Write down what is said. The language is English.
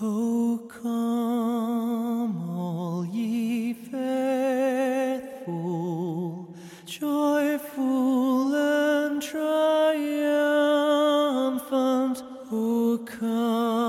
O come, all ye faithful, joyful and triumphant. O come.